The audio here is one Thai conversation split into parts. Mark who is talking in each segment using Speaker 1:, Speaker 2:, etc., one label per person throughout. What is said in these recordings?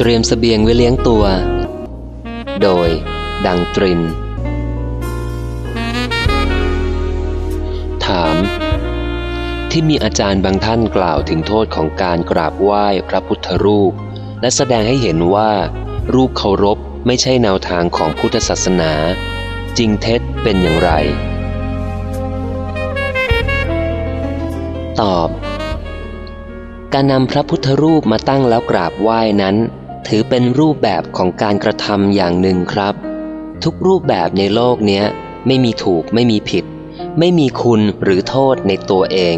Speaker 1: เตรียมสเสบียงไว้เลี้ยงตัว โดย ดังตริน ถาม ที่มีอาจารย์บางท่านกล่าวถึงโทษของการกราบไหว้พระพุทธรูป และแสดงให้เห็นว่า รูปเคารพไม่ใช่แนวทางของพุทธศาสนา จริงเท็จเป็นอย่างไร ตอบการนำพระพุทธรูปมาตั้งแล้วกราบไหว้นั้น ถือเป็นรูปแบบของการกระทำอย่างหนึ่งครับ ทุกรูปแบบในโลกเนี้ย ไม่มีถูกไม่มีผิด ไม่มีคุณหรือโทษในตัวเอง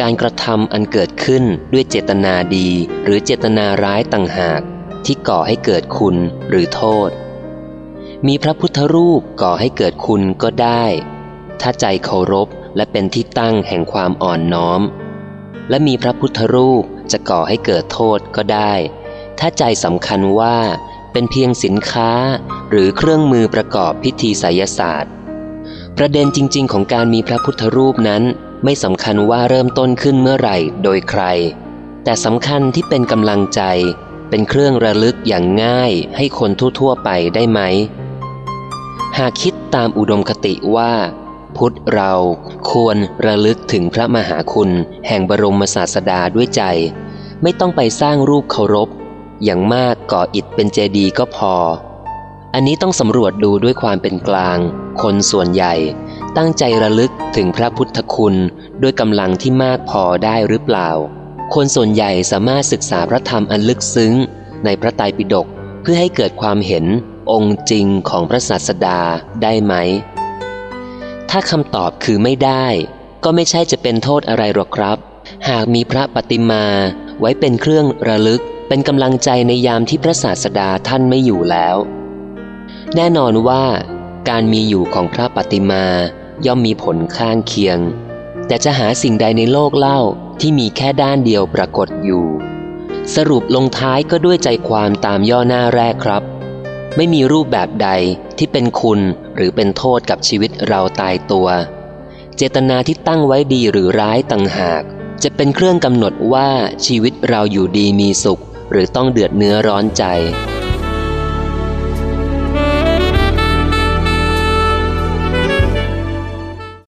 Speaker 1: การกระทำอันเกิดขึ้นด้วยเจตนาดี หรือเจตนาร้ายต่างหาก ที่ก่อให้เกิดคุณหรือโทษ มีพระพุทธรูปก่อให้เกิดคุณก็ได้ ถ้าใจเคารพและเป็นที่ตั้งแห่งความอ่อนน้อม และมีพระพุทธรูปจะก่อให้เกิดโทษก็ได้ ถ้าใจสำคัญว่าเป็นเพียงสินค้าหรือเครื่องมือประกอบพิธีไสยศาสตร์ ประเด็นจริง ๆ ของการมีพระพุทธรูปนั้น ไม่สำคัญว่าเริ่มต้นขึ้นเมื่อไหร่โดยใคร แต่สำคัญที่เป็นกำลังใจ เป็นเครื่องระลึกอย่างง่ายให้คนทั่ว ๆ ไปได้ไหม หากคิดตามอุดมคติว่า พุทธเราควรระลึกถึงพระมหาคุณ แห่งบรมศาสดาด้วยใจ ไม่ต้องไปสร้างรูปเคารพ อย่างมากก่ออิฐเป็นเจดีย์ก็พอ อันนี้ต้องสำรวจดูด้วยความเป็นกลาง คนส่วนใหญ่ ตั้งใจระลึกถึงพระพุทธคุณด้วยกำลังที่มากพอได้หรือเปล่า คนส่วนใหญ่สามารถศึกษาพระธรรมอันลึกซึ้ง ในพระไตรปิฎกเพื่อให้เกิดความเห็นองค์จริงของพระศาสดาได้ไหม ถ้าคำตอบคือไม่ได้ ก็ไม่ใช่จะเป็นโทษอะไรหรอกครับ หากมีพระปฏิมาไว้เป็นเครื่องระลึก เป็นกำลังใจในยามที่พระศาสดาท่านไม่อยู่แล้ว แน่นอนว่าการมีอยู่ของพระปฏิมาย่อมมีผลข้างเคียง แต่จะหาสิ่งใดในโลกเล่าที่มีแค่ด้านเดียวปรากฏอยู่ สรุปลงท้ายก็ด้วยใจความตามย่อหน้าแรกครับ ไม่มีรูปแบบใดที่เป็นคุณหรือเป็นโทษกับชีวิตเราตายตัว เจตนาที่ตั้งไว้ดีหรือร้ายต่างหาก จะเป็นเครื่องกำหนดว่าชีวิตเราอยู่ดีมีสุข หรือต้องเดือดเนื้อร้อนใจ